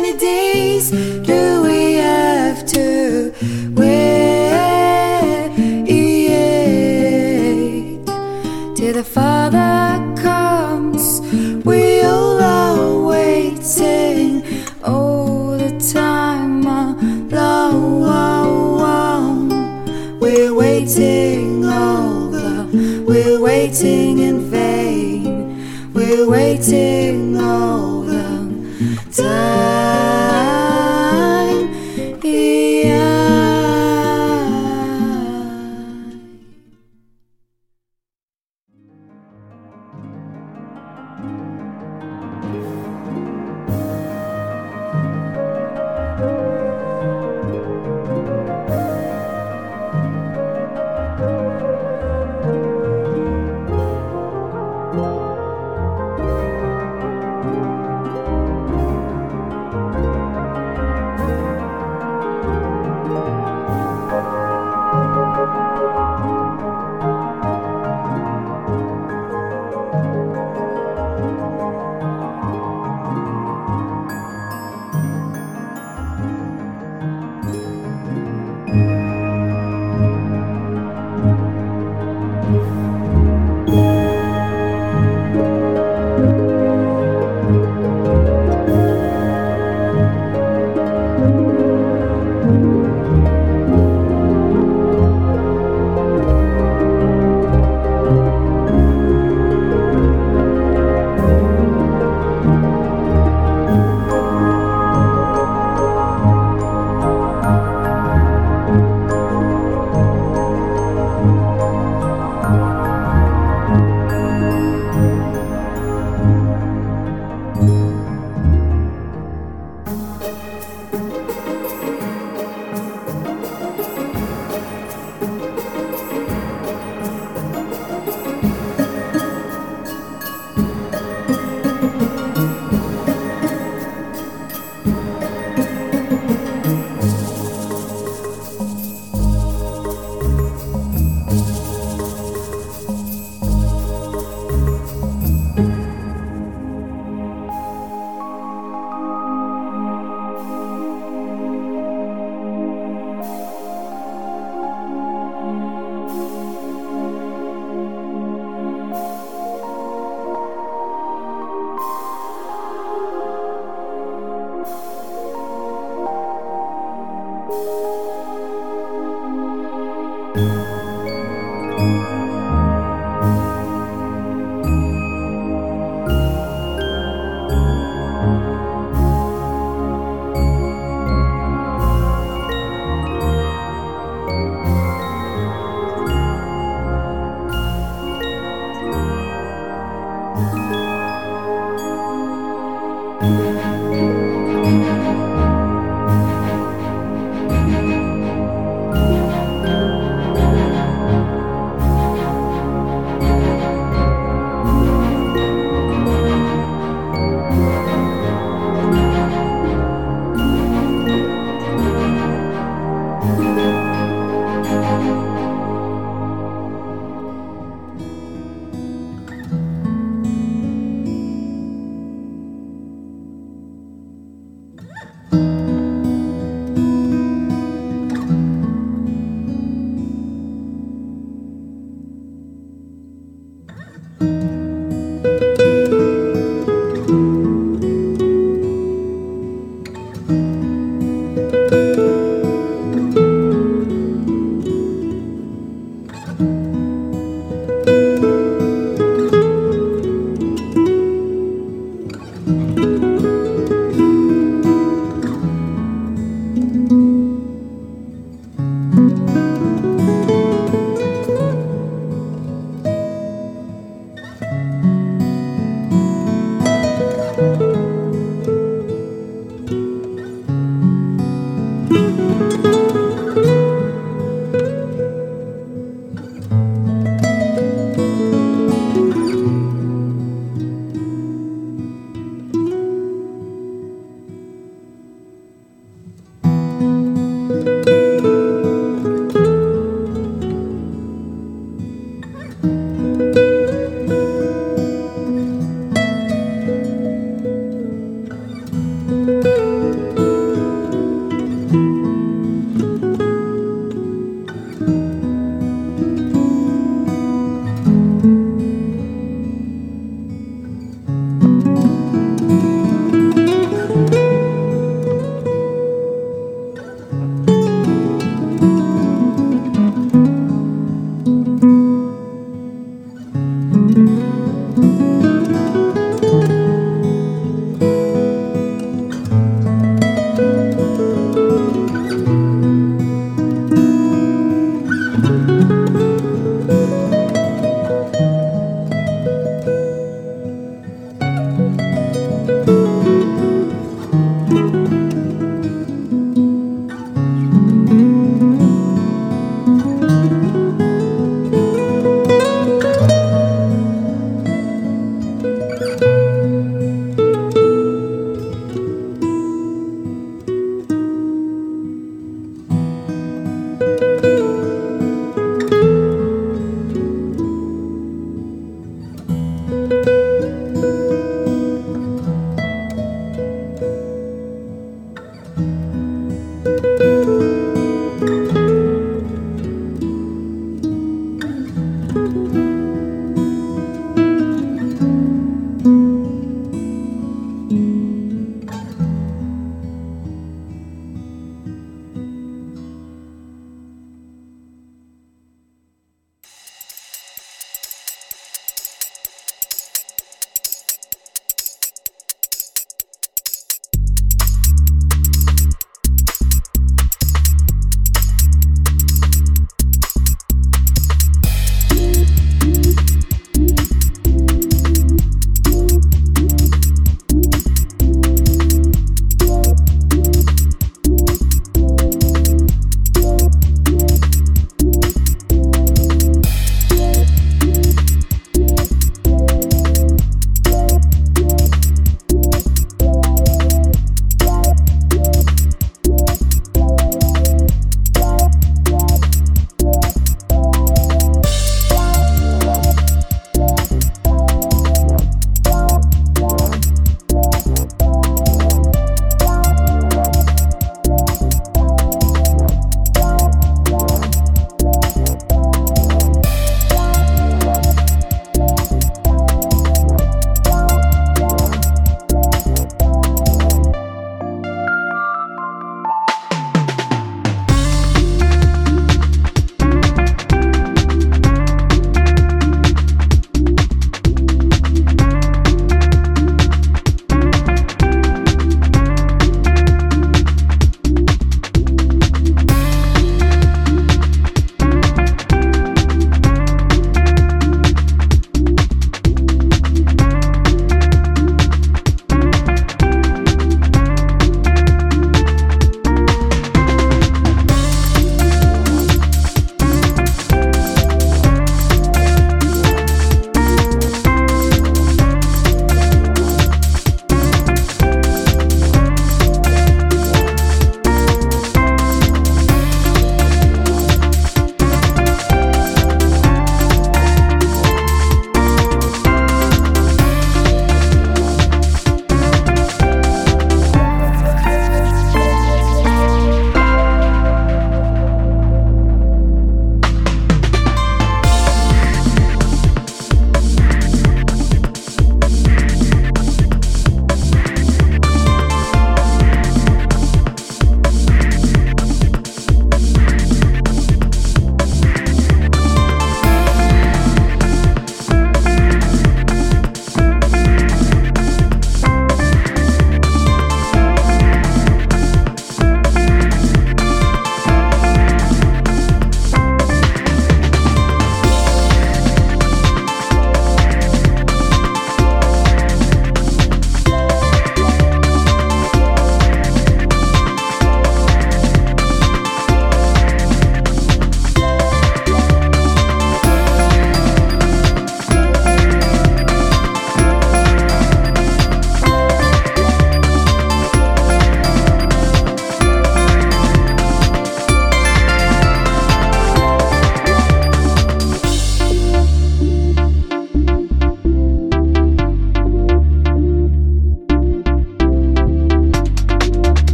many days.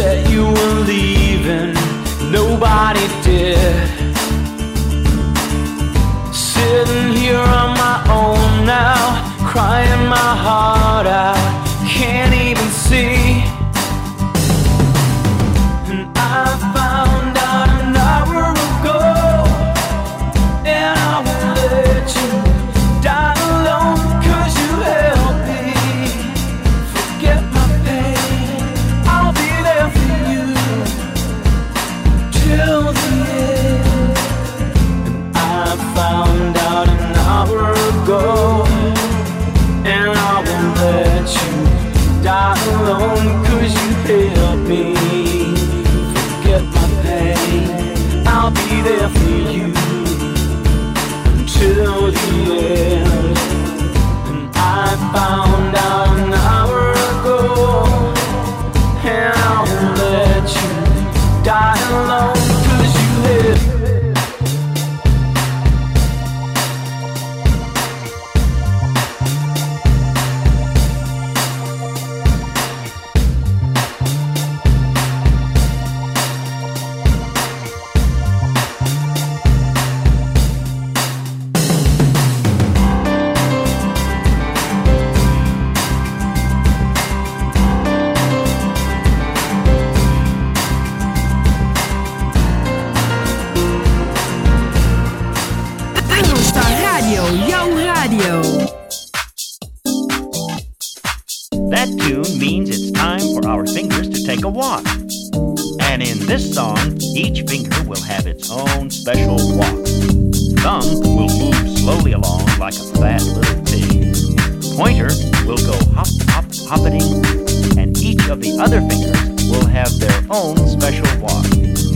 said you were leaving, nobody did. Sitting here on my own now, crying. its own special walk. Thumb will move slowly along like a fat little pig. Pointer will go hop, hop, hoppeting, and each of the other fingers will have their own special walk.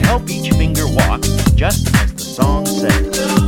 Help each finger walk just as the song says.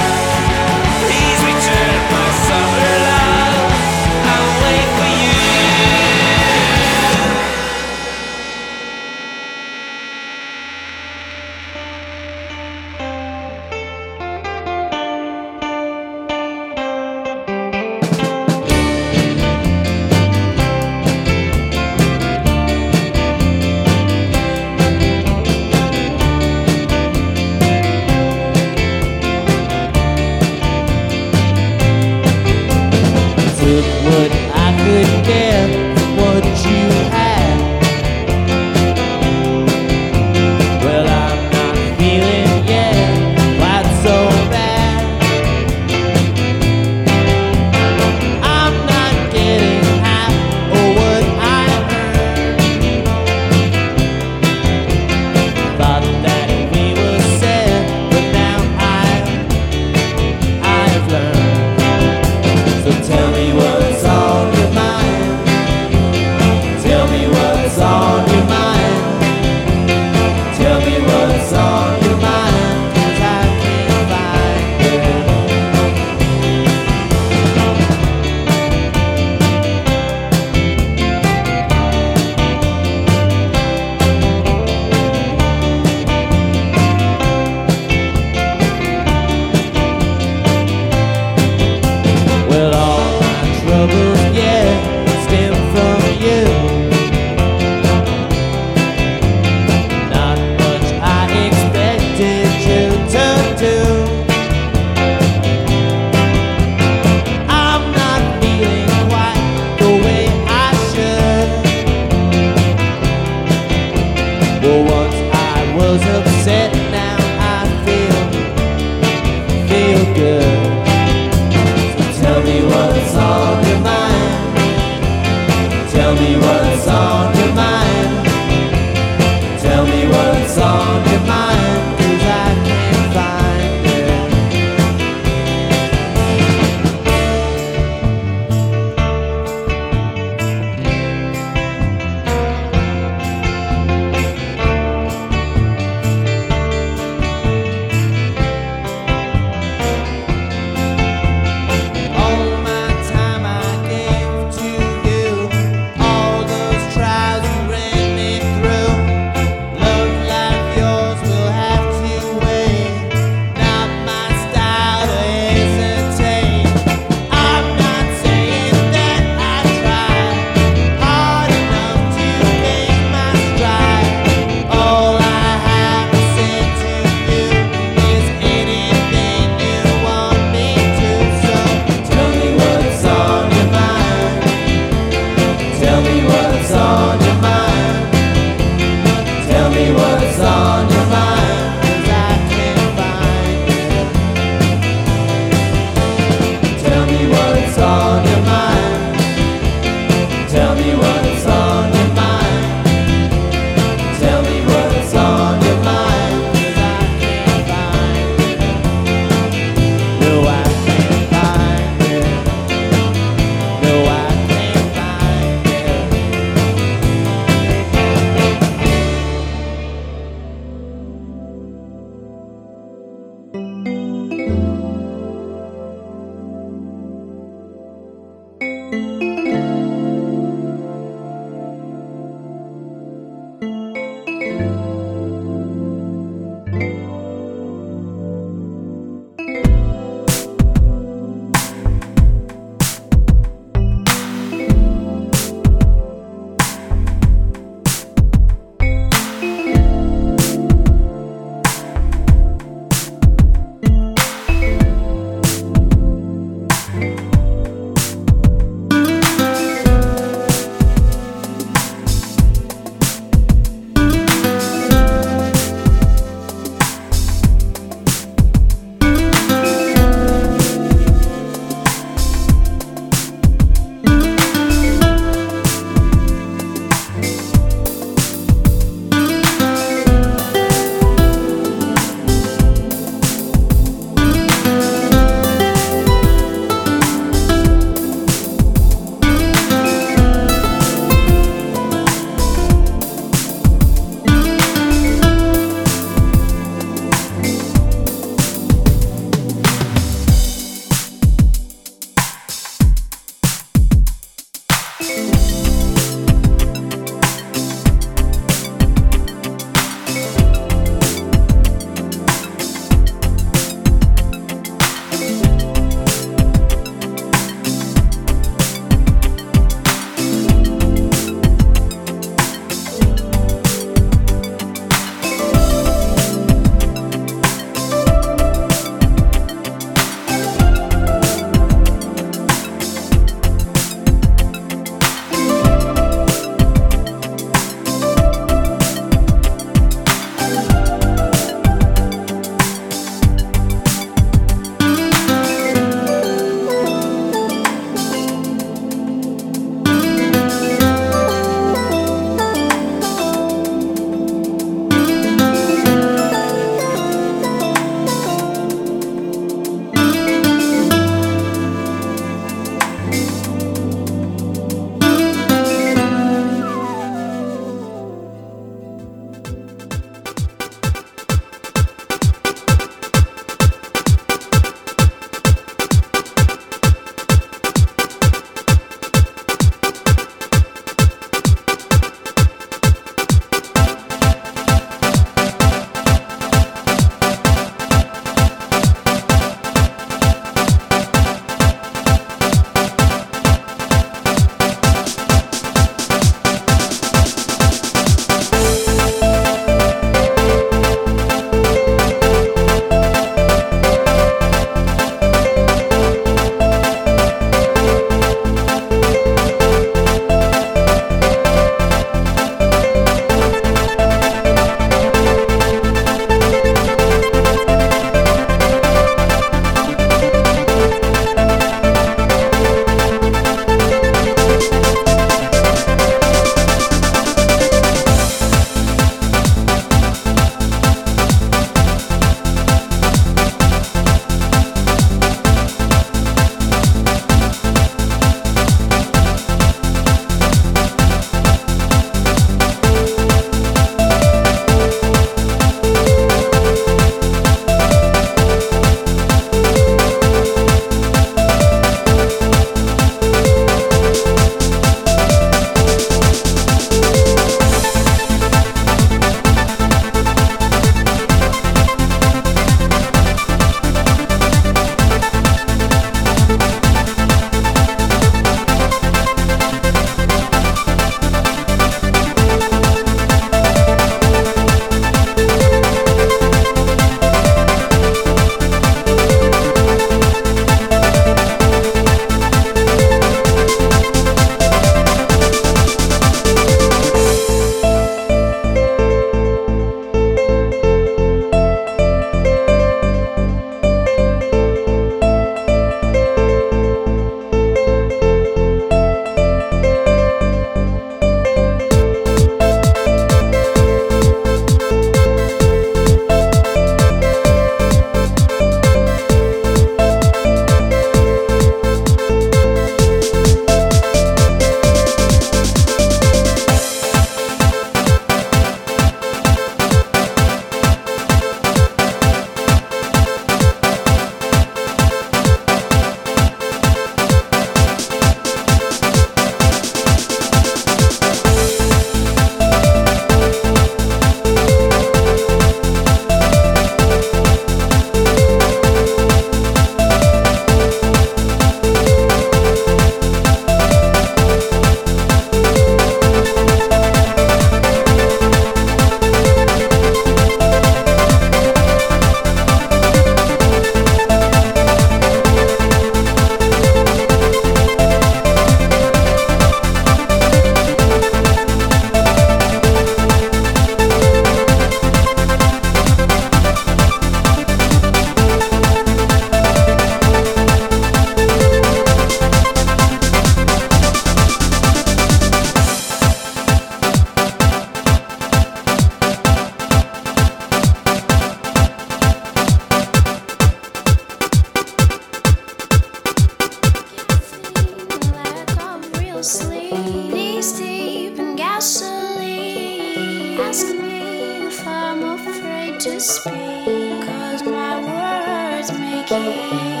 Thank you.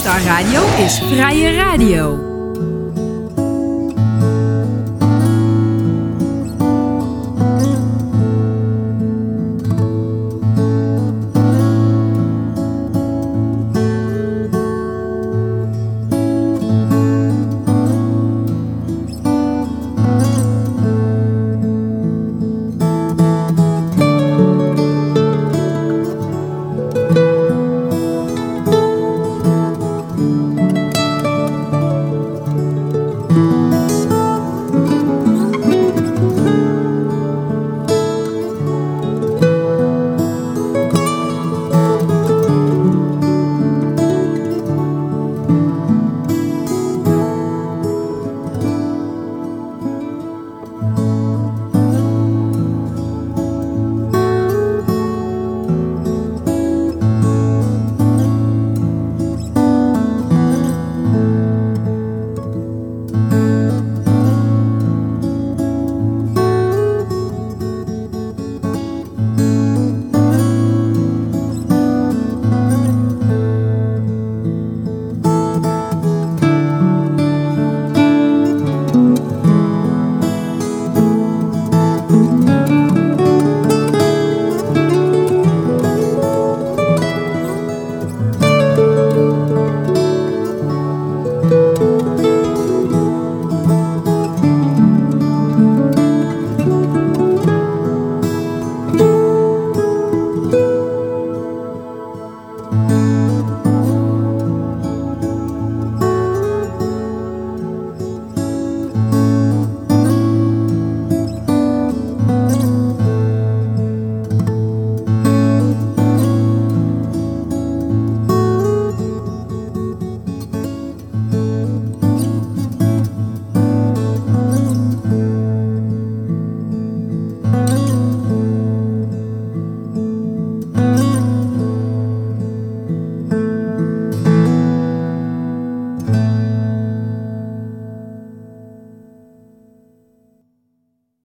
Star Radio is vrije radio.